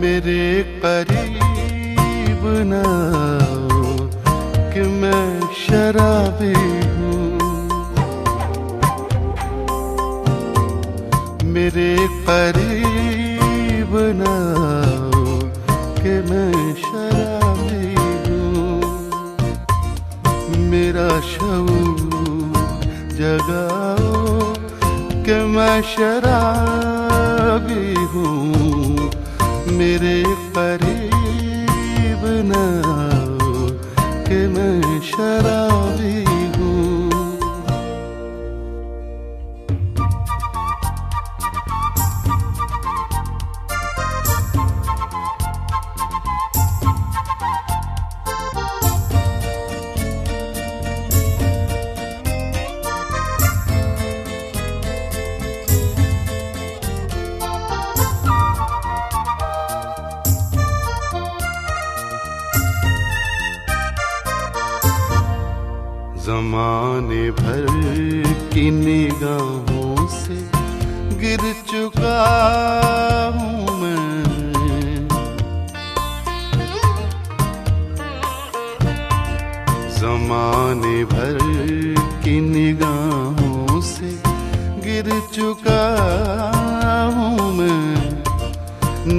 मेरे करीब न कि मैं शराबी हूँ। मेरे करीब न कि मैं शराबी हूँ। मेरा शऊर जगाओ कि मैं शराबी जमाने भर की निगाहों से गिर चुका हूँ मैं। जमाने भर की निगाहों से गिर चुका हूँ मैं।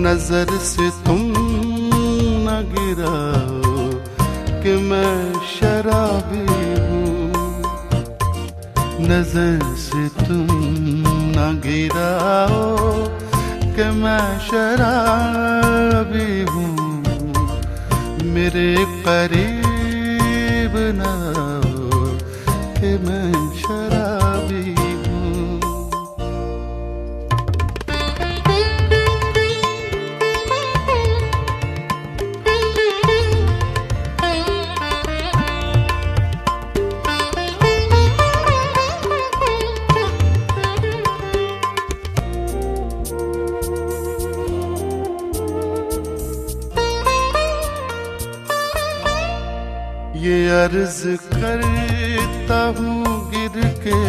नज़र से तुम न गिरा कि मैं शराबी नज़र से तुम न गिराओ कि मैं शराबी हूँ। मेरे करीब न अर्ज़ करता हूँ गिर के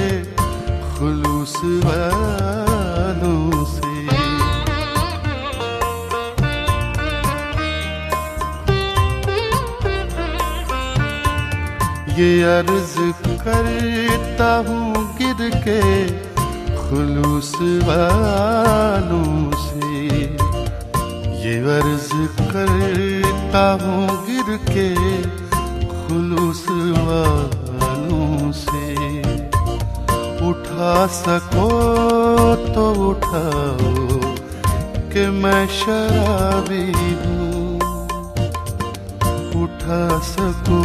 खुलूस वालों से। ये अर्ज़ करता हूँ गिर के खुलूस वालों से। ये अर्ज़ करता हूँ गिर के खुलूस वालों से उठा सको तो उठाओ कि मैं शराबी हूँ। उठा सको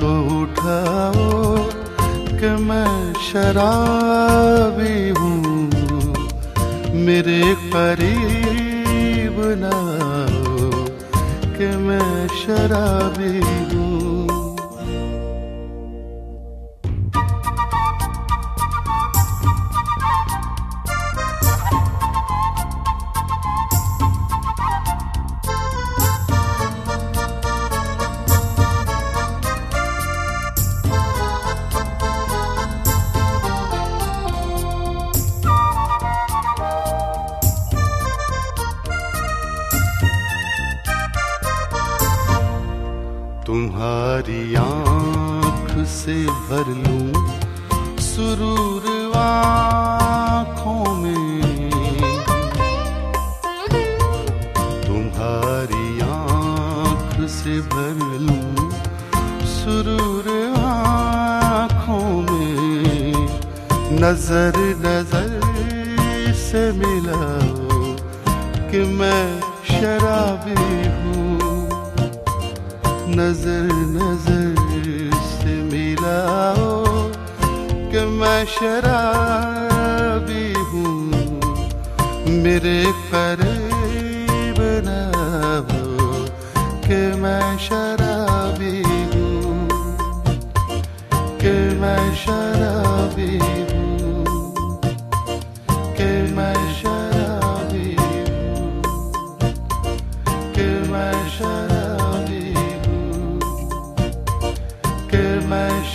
तो उठाओ कि मैं शराबी हूँ। मेरे करीब ना कि मैं शराबी हूँ। तुम्हारी आँख से भर लूँ सुरूर आँखों में। तुम्हारी आँख से भर लूँ सुरूर आँखों में। नज़र नज़र से मिलाओ कि मैं शराबी हूँ। नज़र नज़र से मिलाओ कि मैं शराबी हूँ। मेरे करीब न हो कि मैं शराबी हूँ। कि मैं शराबी हूँ। कि मैं शराबी हूँ। कि मैं शराबी